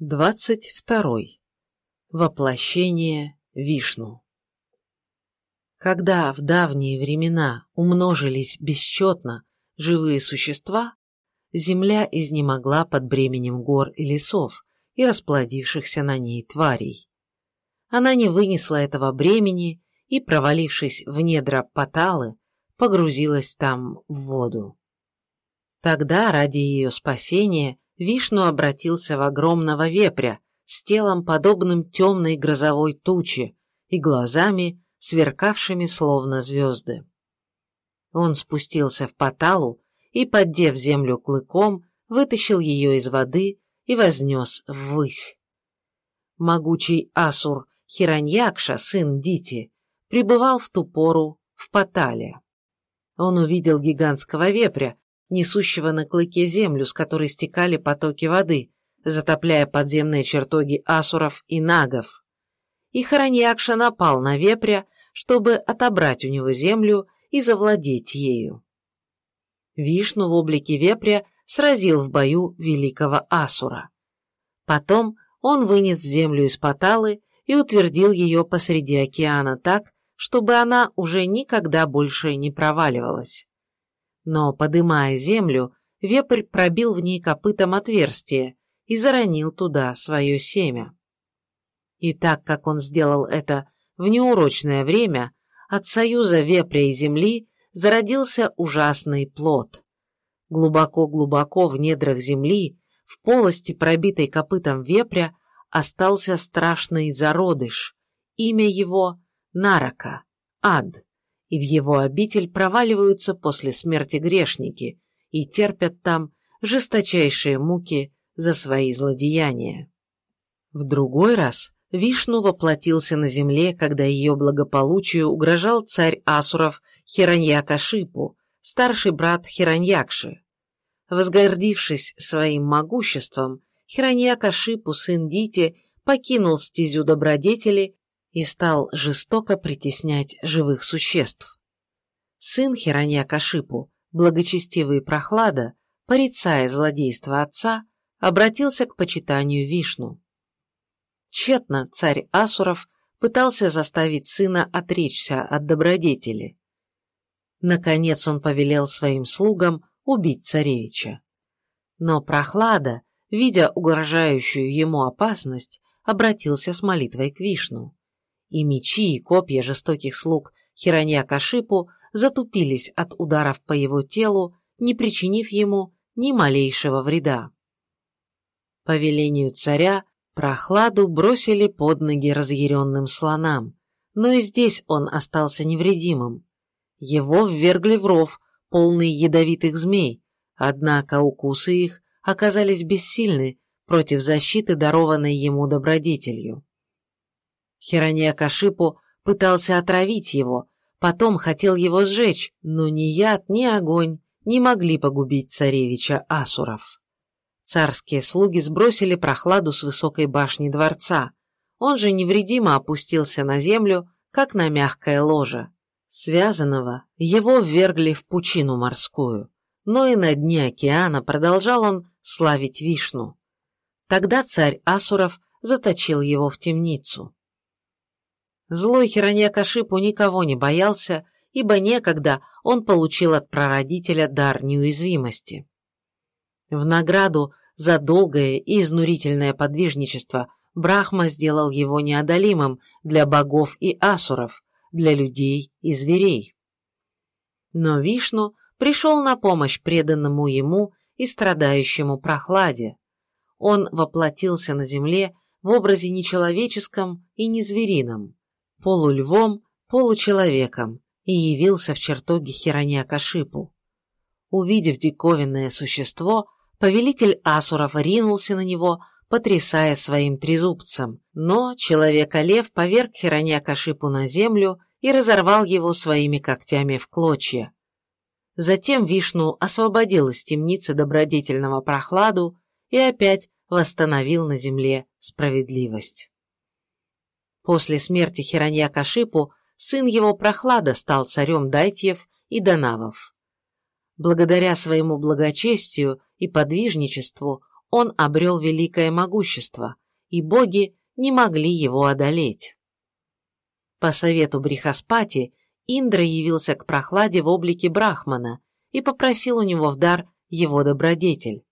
22. Воплощение Вишну. Когда в давние времена умножились бесчетно живые существа, земля изнемогла под бременем гор и лесов и расплодившихся на ней тварей. Она не вынесла этого бремени и, провалившись в недра Паталы, погрузилась там в воду. Тогда ради ее спасения Вишну обратился в огромного вепря с телом, подобным темной грозовой туче, и глазами, сверкавшими словно звезды. Он спустился в Паталу и, поддев землю клыком, вытащил ее из воды и вознес ввысь. Могучий асур Хираньякша, сын Дити, пребывал в ту пору в Патале. Он увидел гигантского вепря, несущего на клыке землю, с которой стекали потоки воды, затопляя подземные чертоги асуров и нагов. И Хараньякша напал на вепря, чтобы отобрать у него землю и завладеть ею. Вишну в облике вепря сразил в бою великого асура. Потом он вынес землю из Паталы и утвердил ее посреди океана так, чтобы она уже никогда больше не проваливалась но, подымая землю, вепрь пробил в ней копытом отверстие и заронил туда свое семя. И так как он сделал это в неурочное время, от союза вепря и земли зародился ужасный плод. Глубоко-глубоко в недрах земли, в полости, пробитой копытом вепря, остался страшный зародыш. Имя его – Нарака, ад и в его обитель проваливаются после смерти грешники и терпят там жесточайшие муки за свои злодеяния. В другой раз Вишну воплотился на земле, когда ее благополучию угрожал царь Асуров Хираньякашипу, старший брат Хираньякши. Возгордившись своим могуществом, Хираньякашипу, сын Дити, покинул стезю добродетели и стал жестоко притеснять живых существ. Сын Хиранья Кашипу, благочестивый прохлада, порицая злодейство отца, обратился к почитанию Вишну. Тщетно царь Асуров пытался заставить сына отречься от добродетели. Наконец он повелел своим слугам убить царевича. Но прохлада, видя угрожающую ему опасность, обратился с молитвой к Вишну и мечи и копья жестоких слуг Хиранья Кашипу затупились от ударов по его телу, не причинив ему ни малейшего вреда. По велению царя прохладу бросили под ноги разъяренным слонам, но и здесь он остался невредимым. Его ввергли в ров, полный ядовитых змей, однако укусы их оказались бессильны против защиты, дарованной ему добродетелью. Хирония Кашипу пытался отравить его, потом хотел его сжечь, но ни яд, ни огонь не могли погубить царевича Асуров. Царские слуги сбросили прохладу с высокой башни дворца. Он же невредимо опустился на землю, как на мягкое ложе. Связанного его ввергли в пучину морскую, но и на дне океана продолжал он славить Вишну. Тогда царь Асуров заточил его в темницу. Злой Хираньякашипу никого не боялся, ибо некогда он получил от прародителя дар неуязвимости. В награду за долгое и изнурительное подвижничество Брахма сделал его неодолимым для богов и асуров, для людей и зверей. Но Вишну пришел на помощь преданному ему и страдающему прохладе. Он воплотился на земле в образе нечеловеческом и незверином полульвом, получеловеком и явился в чертоге Хирониакашипу. Увидев диковинное существо, повелитель Асуров ринулся на него, потрясая своим трезубцем, но человека-лев поверг Хирониакашипу на землю и разорвал его своими когтями в клочья. Затем Вишну освободил из темницы добродетельного прохладу и опять восстановил на земле справедливость. После смерти Хиранья Кашипу сын его Прохлада стал царем Дайтьев и Данавов. Благодаря своему благочестию и подвижничеству он обрел великое могущество, и боги не могли его одолеть. По совету Брихаспати Индра явился к прохладе в облике Брахмана и попросил у него в дар его добродетель.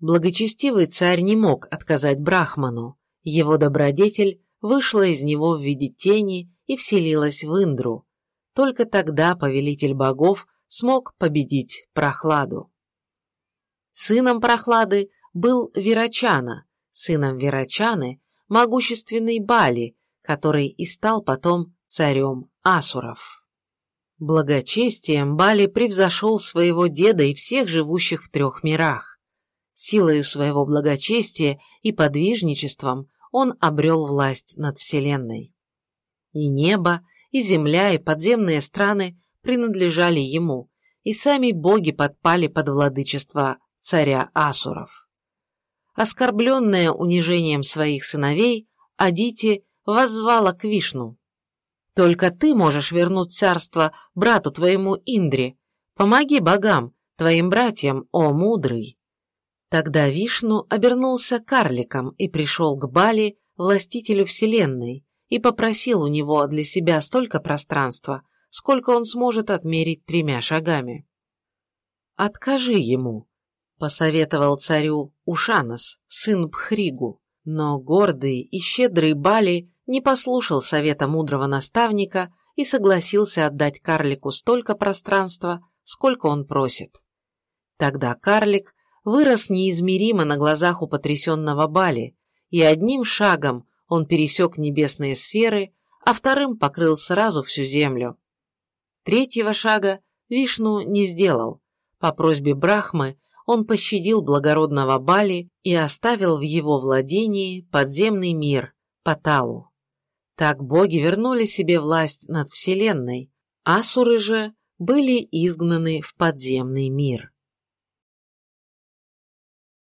Благочестивый царь не мог отказать Брахману. Его добродетель вышла из него в виде тени и вселилась в Индру. Только тогда повелитель богов смог победить прохладу. Сыном прохлады был Вирачана, сыном Вирачаны – могущественный Бали, который и стал потом царем Асуров. Благочестием Бали превзошел своего деда и всех живущих в трех мирах. Силою своего благочестия и подвижничеством он обрел власть над Вселенной. И небо, и земля, и подземные страны принадлежали ему, и сами боги подпали под владычество царя Асуров. Оскорбленная унижением своих сыновей, Адити воззвала к Вишну. «Только ты можешь вернуть царство брату твоему Индре. Помоги богам, твоим братьям, о мудрый!» Тогда Вишну обернулся карликом и пришел к Бали, властителю Вселенной, и попросил у него для себя столько пространства, сколько он сможет отмерить тремя шагами. «Откажи ему», — посоветовал царю Ушанас, сын Бхригу, но гордый и щедрый Бали не послушал совета мудрого наставника и согласился отдать карлику столько пространства, сколько он просит. Тогда карлик вырос неизмеримо на глазах у потрясенного Бали, и одним шагом он пересек небесные сферы, а вторым покрыл сразу всю землю. Третьего шага Вишну не сделал. По просьбе Брахмы он пощадил благородного Бали и оставил в его владении подземный мир, Паталу. Так боги вернули себе власть над Вселенной, асуры же были изгнаны в подземный мир.